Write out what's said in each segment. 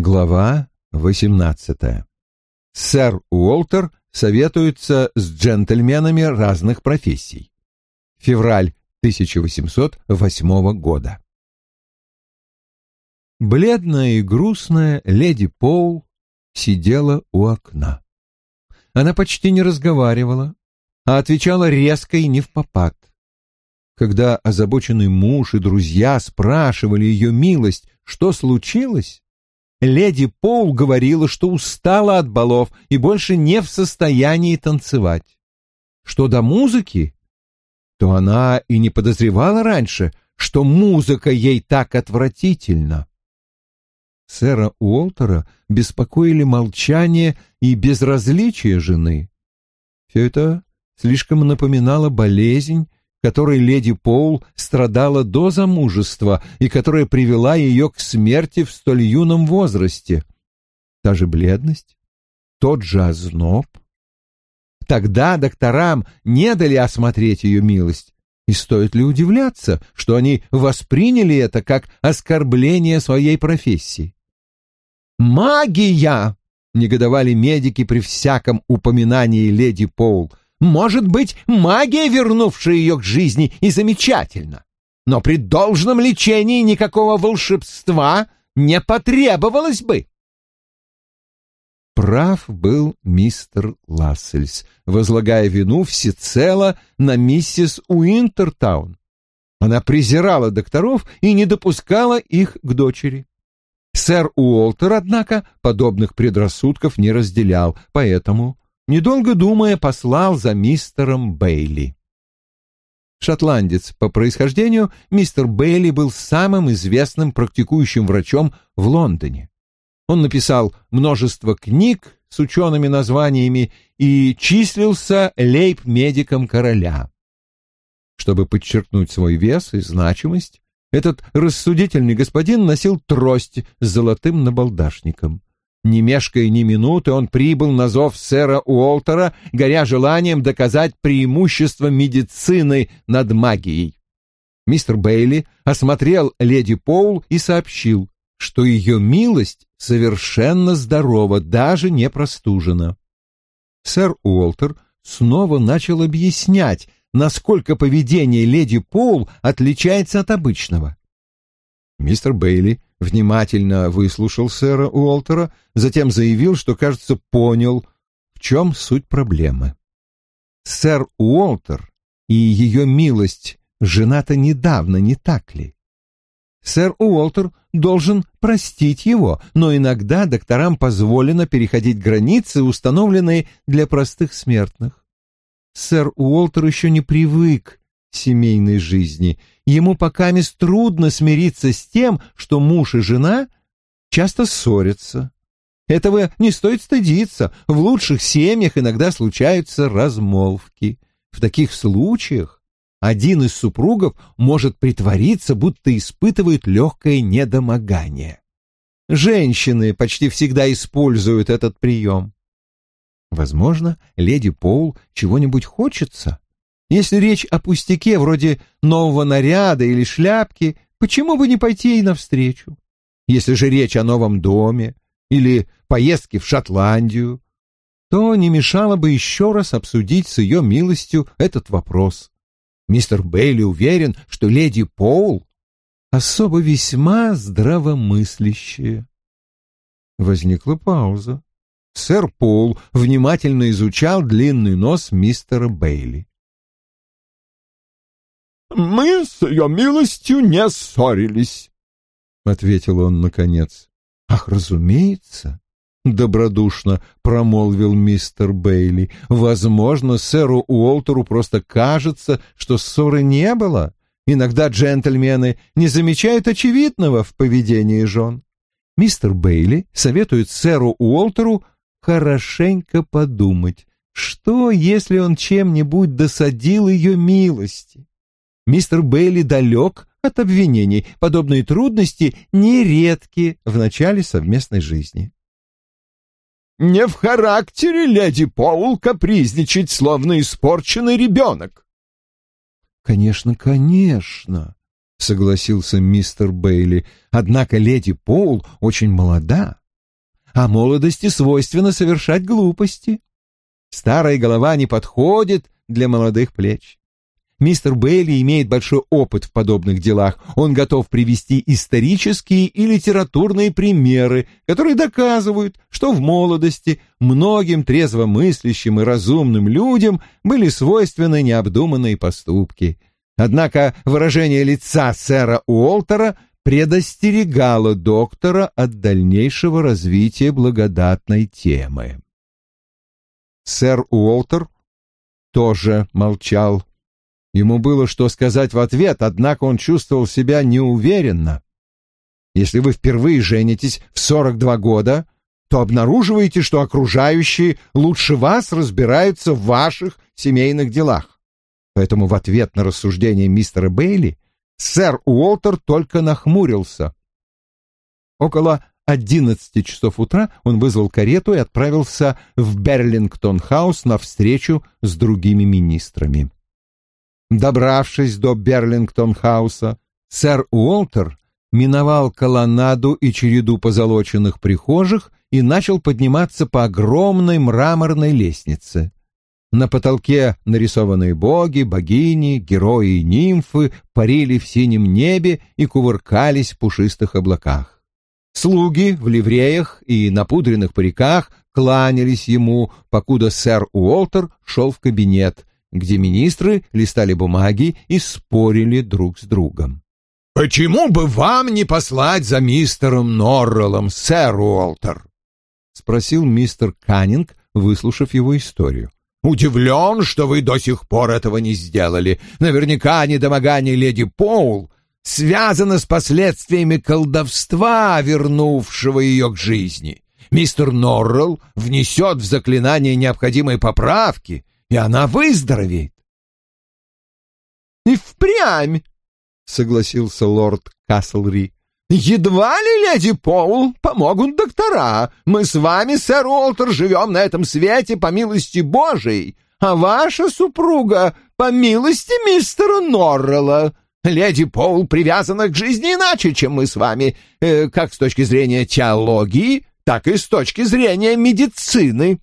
Глава 18. Сэр Уолтер советуется с джентльменами разных профессий. Февраль 1808 года. Бледная и грустная леди Поул сидела у окна. Она почти не разговаривала, а отвечала резко и не в попад. Когда озабоченный муж и друзья спрашивали ее милость, что случилось, леди Пол говорила, что устала от балов и больше не в состоянии танцевать. Что до музыки, то она и не подозревала раньше, что музыка ей так отвратительна. Сэра Уолтера беспокоили молчание и безразличие жены. Все это слишком напоминало болезнь, которой леди Поул страдала до замужества и которая привела ее к смерти в столь юном возрасте. Та же бледность, тот же озноб. Тогда докторам не дали осмотреть ее милость, и стоит ли удивляться, что они восприняли это как оскорбление своей профессии? «Магия!» — негодовали медики при всяком упоминании леди Поул — может быть, магия, вернувшая ее к жизни, и замечательно. Но при должном лечении никакого волшебства не потребовалось бы. Прав был мистер Лассельс, возлагая вину всецело на миссис Уинтертаун. Она презирала докторов и не допускала их к дочери. Сэр Уолтер, однако, подобных предрассудков не разделял, поэтому недолго думая, послал за мистером Бейли. Шотландец по происхождению, мистер Бейли был самым известным практикующим врачом в Лондоне. Он написал множество книг с учеными названиями и числился лейб-медиком короля. Чтобы подчеркнуть свой вес и значимость, этот рассудительный господин носил трость с золотым набалдашником. Не мешкая ни минуты, он прибыл на зов сэра Уолтера, горя желанием доказать преимущество медицины над магией. Мистер Бейли осмотрел леди Поул и сообщил, что ее милость совершенно здорова, даже не простужена. Сэр Уолтер снова начал объяснять, насколько поведение леди Поул отличается от обычного. Мистер Бейли внимательно выслушал сэра Уолтера, затем заявил, что, кажется, понял, в чем суть проблемы. Сэр Уолтер и ее милость женаты недавно, не так ли? Сэр Уолтер должен простить его, но иногда докторам позволено переходить границы, установленные для простых смертных. Сэр Уолтер еще не привык семейной жизни. Ему пока мест трудно смириться с тем, что муж и жена часто ссорятся. Этого не стоит стыдиться. В лучших семьях иногда случаются размолвки. В таких случаях один из супругов может притвориться, будто испытывает легкое недомогание. Женщины почти всегда используют этот прием. Возможно, леди Поул чего-нибудь хочется, если речь о пустяке, вроде нового наряда или шляпки, почему бы не пойти ей навстречу? Если же речь о новом доме или поездке в Шотландию, то не мешало бы еще раз обсудить с ее милостью этот вопрос. Мистер Бейли уверен, что леди Поул особо весьма здравомыслящая. Возникла пауза. Сэр Пол внимательно изучал длинный нос мистера Бейли. «Мы с ее милостью не ссорились», — ответил он наконец. «Ах, разумеется», — добродушно промолвил мистер Бейли. «Возможно, сэру Уолтеру просто кажется, что ссоры не было. Иногда джентльмены не замечают очевидного в поведении жен. Мистер Бейли советует сэру Уолтеру хорошенько подумать, что, если он чем-нибудь досадил ее милости. Мистер Бейли далек от обвинений. Подобные трудности нередки в начале совместной жизни. «Не в характере леди Поул капризничать, словно испорченный ребенок». «Конечно, конечно», — согласился мистер Бейли. «Однако леди Поул очень молода. а молодости свойственно совершать глупости. Старая голова не подходит для молодых плеч. Мистер Бейли имеет большой опыт в подобных делах. Он готов привести исторические и литературные примеры, которые доказывают, что в молодости многим трезвомыслящим и разумным людям были свойственны необдуманные поступки. Однако выражение лица сэра Уолтера предостерегало доктора от дальнейшего развития благодатной темы. Сэр Уолтер тоже молчал. Ему было что сказать в ответ, однако он чувствовал себя неуверенно. Если вы впервые женитесь в 42 года, то обнаруживаете, что окружающие лучше вас разбираются в ваших семейных делах. Поэтому в ответ на рассуждение мистера Бейли сэр Уолтер только нахмурился. Около одиннадцати часов утра он вызвал карету и отправился в Берлингтон-хаус на встречу с другими министрами. Добравшись до Берлингтон-хауса, сэр Уолтер миновал колоннаду и череду позолоченных прихожих и начал подниматься по огромной мраморной лестнице. На потолке нарисованные боги, богини, герои и нимфы парили в синем небе и кувыркались в пушистых облаках. Слуги в ливреях и напудренных париках кланялись ему, покуда сэр Уолтер шел в кабинет, где министры листали бумаги и спорили друг с другом. «Почему бы вам не послать за мистером Норреллом, сэр Уолтер?» — спросил мистер Каннинг, выслушав его историю. «Удивлен, что вы до сих пор этого не сделали. Наверняка недомогание леди Поул связано с последствиями колдовства, вернувшего ее к жизни. Мистер Норрелл внесет в заклинание необходимые поправки, и она выздоровеет. — И впрямь, — согласился лорд Каслри. — Едва ли, леди Поул, помогут доктора. Мы с вами, сэр Уолтер, живем на этом свете по милости Божией, а ваша супруга по милости мистера Норрелла. Леди Поул привязана к жизни иначе, чем мы с вами, э, как с точки зрения теологии, так и с точки зрения медицины.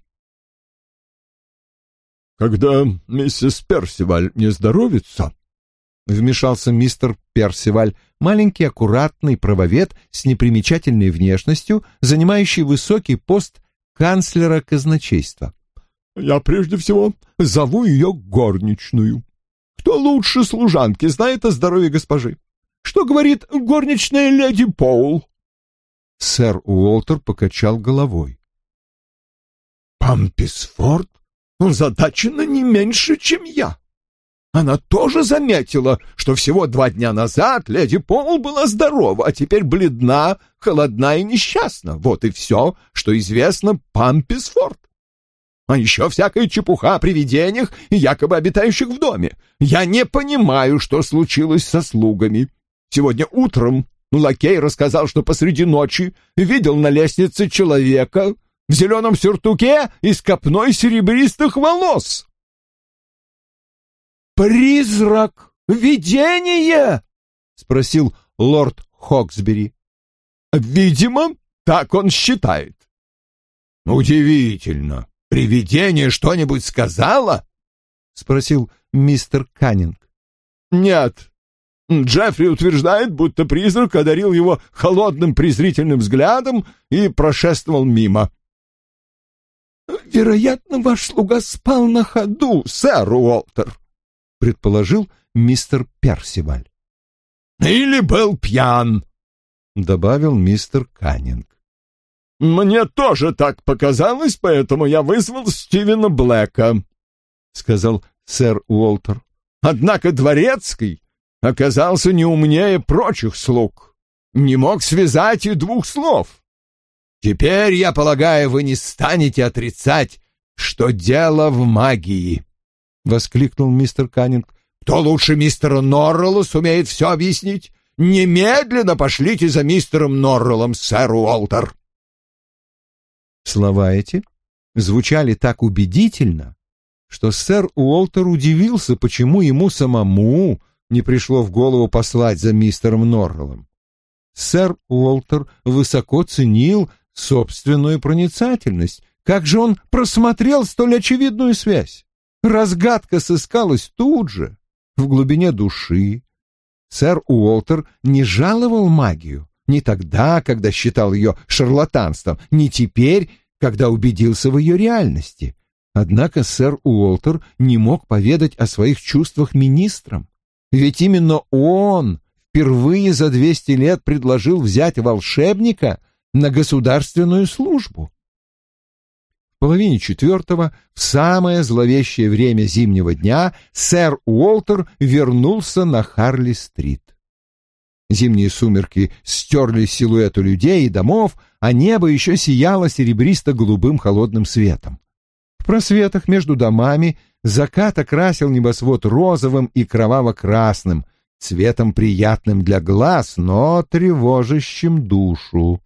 «Когда миссис Персиваль не здоровится», — вмешался мистер Персиваль, маленький аккуратный правовед с непримечательной внешностью, занимающий высокий пост канцлера казначейства. «Я прежде всего зову ее горничную. Кто лучше служанки знает о здоровье госпожи? Что говорит горничная леди Поул?» Сэр Уолтер покачал головой. «Памписфорд озадачена не меньше, чем я. Она тоже заметила, что всего два дня назад леди Пол была здорова, а теперь бледна, холодна и несчастна. Вот и все, что известно Памписфорд. А еще всякая чепуха о привидениях, якобы обитающих в доме. Я не понимаю, что случилось со слугами. Сегодня утром лакей рассказал, что посреди ночи видел на лестнице человека, в зеленом сюртуке и с копной серебристых волос. «Призрак! Видение!» — спросил лорд Хоксбери. «Видимо, так он считает». «Удивительно. Привидение что-нибудь сказала?» — спросил мистер Каннинг. «Нет. Джеффри утверждает, будто призрак одарил его холодным презрительным взглядом и прошествовал мимо. «Вероятно, ваш слуга спал на ходу, сэр Уолтер», — предположил мистер Персиваль. «Или был пьян», — добавил мистер Каннинг. «Мне тоже так показалось, поэтому я вызвал Стивена Блэка», — сказал сэр Уолтер. «Однако дворецкий оказался не умнее прочих слуг, не мог связать и двух слов». Теперь, я полагаю, вы не станете отрицать, что дело в магии, — воскликнул мистер Каннинг. Кто лучше мистера Норрелла сумеет все объяснить? Немедленно пошлите за мистером Норреллом, сэр Уолтер. Слова эти звучали так убедительно, что сэр Уолтер удивился, почему ему самому не пришло в голову послать за мистером Норреллом. Сэр Уолтер высоко ценил собственную проницательность. Как же он просмотрел столь очевидную связь? Разгадка сыскалась тут же, в глубине души. Сэр Уолтер не жаловал магию, ни тогда, когда считал ее шарлатанством, ни теперь, когда убедился в ее реальности. Однако сэр Уолтер не мог поведать о своих чувствах министрам. Ведь именно он впервые за двести лет предложил взять волшебника на государственную службу. В половине четвертого, в самое зловещее время зимнего дня, сэр Уолтер вернулся на Харли-стрит. Зимние сумерки стерли силуэты людей и домов, а небо еще сияло серебристо-голубым холодным светом. В просветах между домами закат окрасил небосвод розовым и кроваво-красным, цветом приятным для глаз, но тревожащим душу.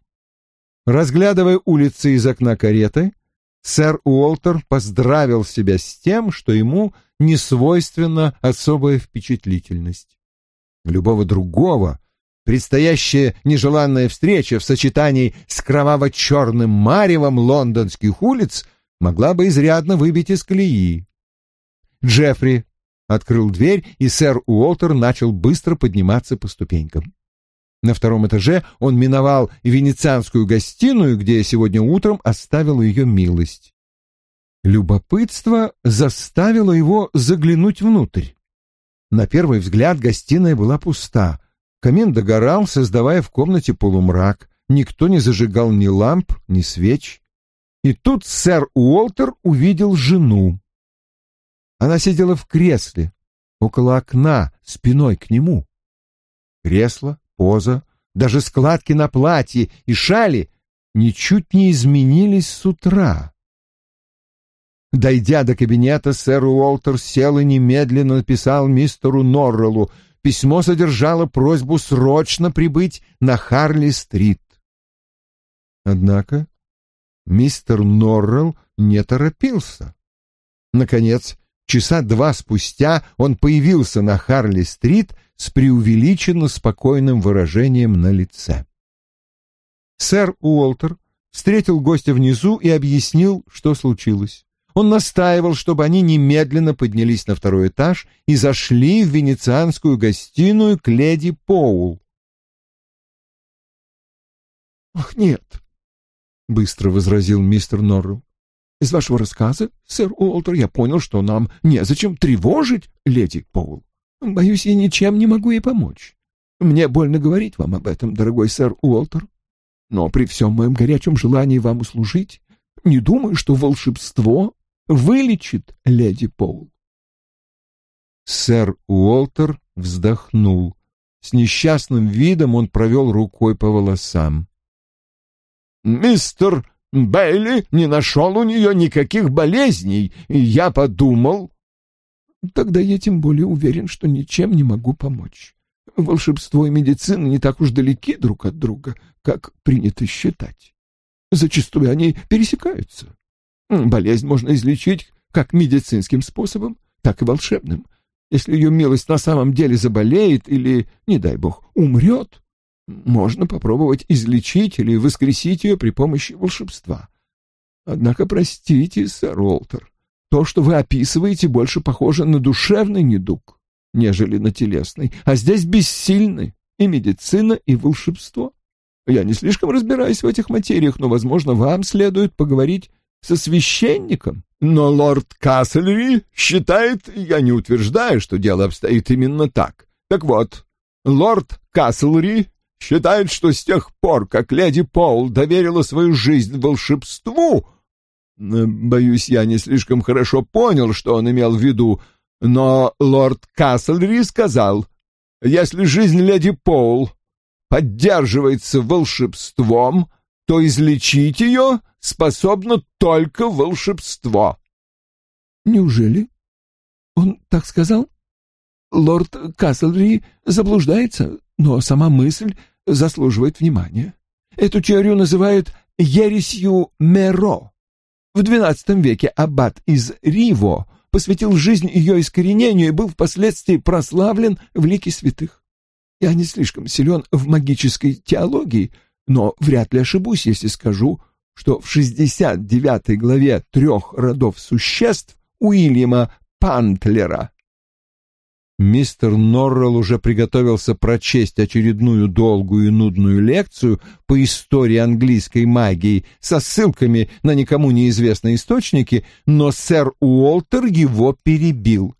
Разглядывая улицы из окна кареты, сэр Уолтер поздравил себя с тем, что ему не свойственна особая впечатлительность. Любого другого предстоящая нежеланная встреча в сочетании с кроваво-черным маревом лондонских улиц могла бы изрядно выбить из колеи. Джеффри открыл дверь, и сэр Уолтер начал быстро подниматься по ступенькам. На втором этаже он миновал венецианскую гостиную, где сегодня утром оставил ее милость. Любопытство заставило его заглянуть внутрь. На первый взгляд гостиная была пуста — Камин догорал, создавая в комнате полумрак. Никто не зажигал ни ламп, ни свеч. И тут сэр Уолтер увидел жену. Она сидела в кресле, около окна, спиной к нему. Кресло, поза, даже складки на платье и шали ничуть не изменились с утра. Дойдя до кабинета, сэр Уолтер сел и немедленно написал мистеру Норреллу — Письмо содержало просьбу срочно прибыть на Харли-стрит. Однако мистер Норрелл не торопился. Наконец, часа два спустя он появился на Харли-стрит с преувеличенно спокойным выражением на лице. Сэр Уолтер встретил гостя внизу и объяснил, что случилось. Он настаивал, чтобы они немедленно поднялись на второй этаж и зашли в венецианскую гостиную к леди Поул. «Ах, нет», — быстро возразил мистер Норрелл. «Из вашего рассказа, сэр Уолтер, я понял, что нам незачем тревожить леди Поул. Боюсь, я ничем не могу ей помочь. Мне больно говорить вам об этом, дорогой сэр Уолтер, но при всем моем горячем желании вам услужить, не думаю, что волшебство вылечит леди Поул. Сэр Уолтер вздохнул. С несчастным видом он провел рукой по волосам. «Мистер Бейли не нашел у нее никаких болезней, и я подумал...» «Тогда я тем более уверен, что ничем не могу помочь. Волшебство и медицина не так уж далеки друг от друга, как принято считать. Зачастую они пересекаются. Болезнь можно излечить как медицинским способом, так и волшебным. Если ее милость на самом деле заболеет или, не дай бог, умрет, можно попробовать излечить или воскресить ее при помощи волшебства. Однако, простите, сэр Уолтер, то, что вы описываете, больше похоже на душевный недуг, нежели на телесный, а здесь бессильны и медицина, и волшебство. Я не слишком разбираюсь в этих материях, но, возможно, вам следует поговорить со священником. Но лорд Кассельри считает, я не утверждаю, что дело обстоит именно так. Так вот, лорд Кассельри считает, что с тех пор, как леди Пол доверила свою жизнь волшебству, боюсь, я не слишком хорошо понял, что он имел в виду, но лорд Кассельри сказал, если жизнь леди Пол поддерживается волшебством, то излечить ее способно только волшебство. Неужели? Он так сказал? Лорд Каслри заблуждается, но сама мысль заслуживает внимания. Эту теорию называют ересью Меро. В XII веке аббат из Риво посвятил жизнь ее искоренению и был впоследствии прославлен в лике святых. Я не слишком силен в магической теологии, но вряд ли ошибусь, если скажу, что в 69 главе трех родов существ Уильяма Пантлера Мистер Норрелл уже приготовился прочесть очередную долгую и нудную лекцию по истории английской магии со ссылками на никому неизвестные источники, но сэр Уолтер его перебил.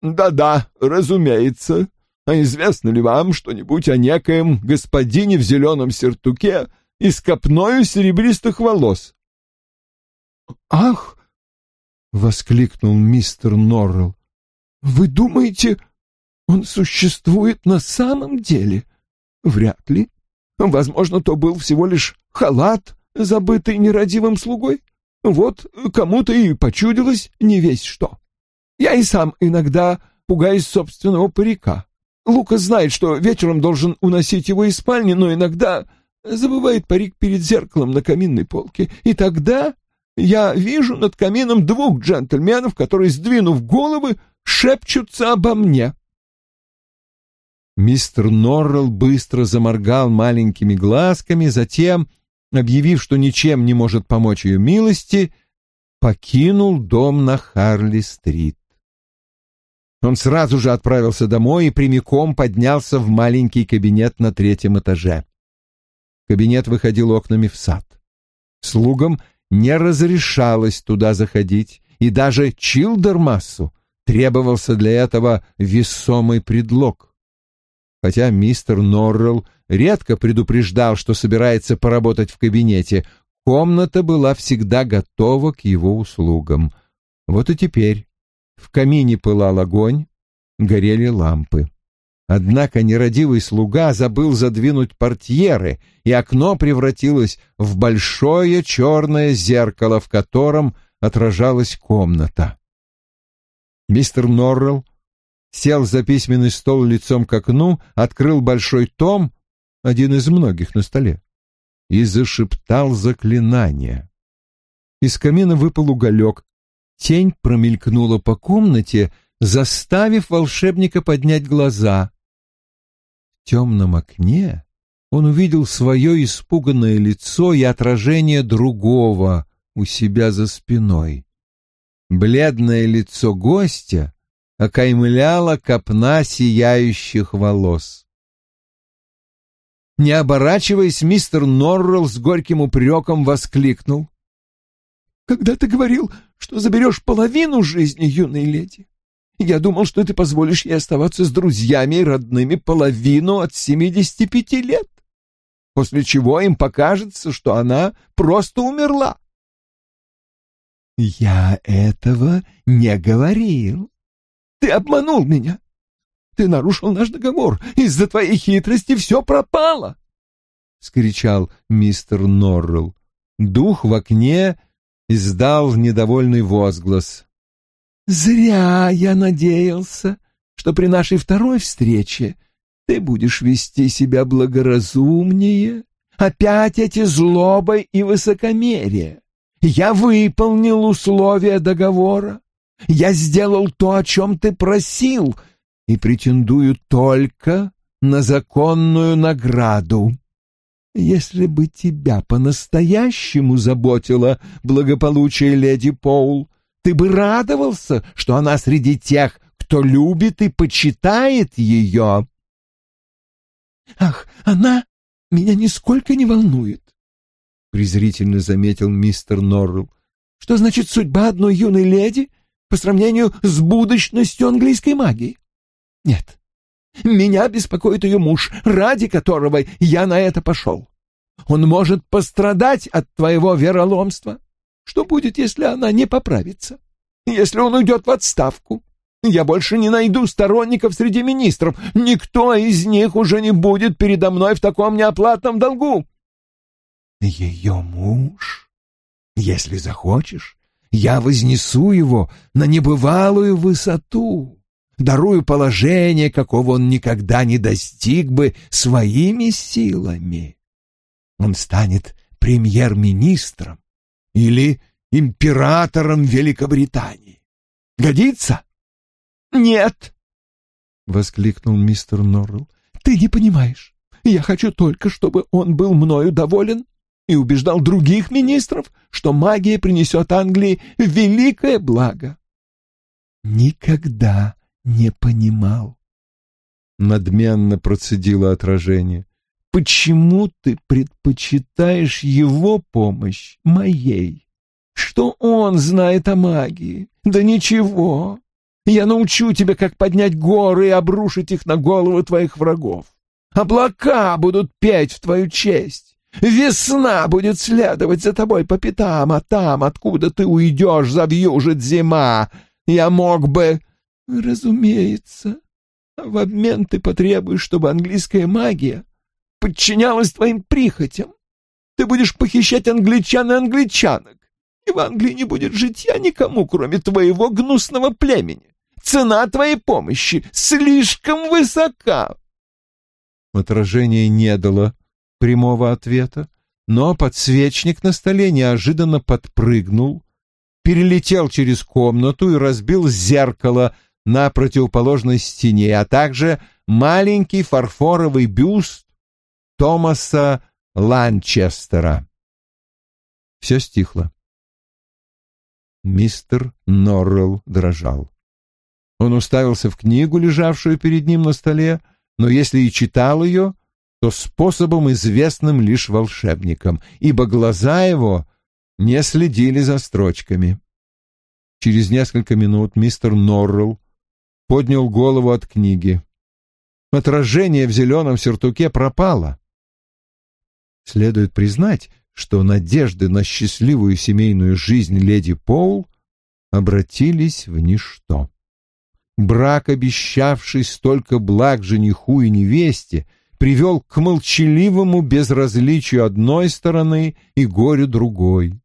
«Да-да, разумеется. А известно ли вам что-нибудь о некоем господине в зеленом сертуке и с копною серебристых волос?» «Ах!» — воскликнул мистер Норрелл. «Вы думаете, он существует на самом деле? Вряд ли. Возможно, то был всего лишь халат, забытый нерадивым слугой. Вот кому-то и почудилось не весь что. Я и сам иногда пугаюсь собственного парика. Лука знает, что вечером должен уносить его из спальни, но иногда забывает парик перед зеркалом на каминной полке. И тогда я вижу над камином двух джентльменов, которые, сдвинув головы, шепчутся обо мне. Мистер Норрелл быстро заморгал маленькими глазками, затем, объявив, что ничем не может помочь ее милости, покинул дом на Харли-стрит. Он сразу же отправился домой и прямиком поднялся в маленький кабинет на третьем этаже. Кабинет выходил окнами в сад. Слугам не разрешалось туда заходить, и даже Чилдермассу требовался для этого весомый предлог. Хотя мистер Норрелл редко предупреждал, что собирается поработать в кабинете, комната была всегда готова к его услугам. Вот и теперь в камине пылал огонь, горели лампы. Однако нерадивый слуга забыл задвинуть портьеры, и окно превратилось в большое черное зеркало, в котором отражалась комната. Мистер Норрелл сел за письменный стол лицом к окну, открыл большой том, один из многих на столе, и зашептал заклинание. Из камина выпал уголек, тень промелькнула по комнате, заставив волшебника поднять глаза. В темном окне он увидел свое испуганное лицо и отражение другого у себя за спиной. Бледное лицо гостя окаймляла копна сияющих волос. Не оборачиваясь, мистер Норрелл с горьким упреком воскликнул. «Когда ты говорил, что заберешь половину жизни юной леди, я думал, что ты позволишь ей оставаться с друзьями и родными половину от семидесяти пяти лет, после чего им покажется, что она просто умерла». «Я этого не говорил», ты обманул меня. Ты нарушил наш договор. Из-за твоей хитрости все пропало!» — скричал мистер Норрелл. Дух в окне издал недовольный возглас. «Зря я надеялся, что при нашей второй встрече ты будешь вести себя благоразумнее. Опять эти злоба и высокомерие. Я выполнил условия договора. Я сделал то, о чем ты просил, и претендую только на законную награду. Если бы тебя по-настоящему заботило благополучие леди Поул, ты бы радовался, что она среди тех, кто любит и почитает ее. Ах, она меня нисколько не волнует, презрительно заметил мистер Норрелл. Что значит судьба одной юной леди по сравнению с будущностью английской магии. Нет, меня беспокоит ее муж, ради которого я на это пошел. Он может пострадать от твоего вероломства. Что будет, если она не поправится? Если он уйдет в отставку? Я больше не найду сторонников среди министров. Никто из них уже не будет передо мной в таком неоплатном долгу. Ее муж, если захочешь, я вознесу его на небывалую высоту, дарую положение, какого он никогда не достиг бы своими силами. Он станет премьер-министром или императором Великобритании. Годится? Нет, — воскликнул мистер Норрелл. Ты не понимаешь. Я хочу только, чтобы он был мною доволен и убеждал других министров, что магия принесет Англии великое благо. Никогда не понимал. Надменно процедило отражение. Почему ты предпочитаешь его помощь моей? Что он знает о магии? Да ничего. Я научу тебя, как поднять горы и обрушить их на голову твоих врагов. Облака будут петь в твою честь. Весна будет следовать за тобой по пятам, а там, откуда ты уйдешь, завьюжит зима. Я мог бы... Разумеется. В обмен ты потребуешь, чтобы английская магия подчинялась твоим прихотям. Ты будешь похищать англичан и англичанок, и в Англии не будет житья никому, кроме твоего гнусного племени. Цена твоей помощи слишком высока. Отражение не дало прямого ответа, но подсвечник на столе неожиданно подпрыгнул, перелетел через комнату и разбил зеркало на противоположной стене, а также маленький фарфоровый бюст Томаса Ланчестера. Все стихло. Мистер Норрелл дрожал. Он уставился в книгу, лежавшую перед ним на столе, но если и читал ее, то способом, известным лишь волшебникам, ибо глаза его не следили за строчками. Через несколько минут мистер Норрелл поднял голову от книги. Отражение в зеленом сюртуке пропало. Следует признать, что надежды на счастливую семейную жизнь леди Поул обратились в ничто. Брак, обещавший столько благ жениху и невесте, привел к молчаливому безразличию одной стороны и горю другой.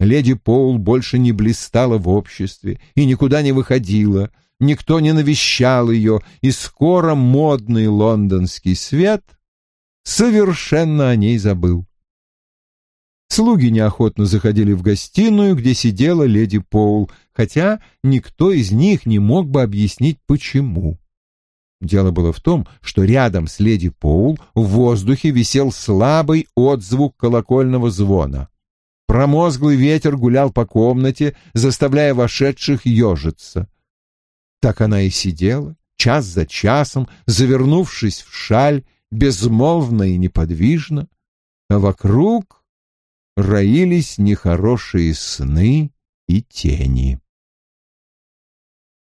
Леди Поул больше не блистала в обществе и никуда не выходила, никто не навещал ее, и скоро модный лондонский свет совершенно о ней забыл. Слуги неохотно заходили в гостиную, где сидела леди Поул, хотя никто из них не мог бы объяснить, почему. Дело было в том, что рядом с леди Поул в воздухе висел слабый отзвук колокольного звона. Промозглый ветер гулял по комнате, заставляя вошедших ежиться. Так она и сидела, час за часом, завернувшись в шаль, безмолвно и неподвижно, а вокруг роились нехорошие сны и тени.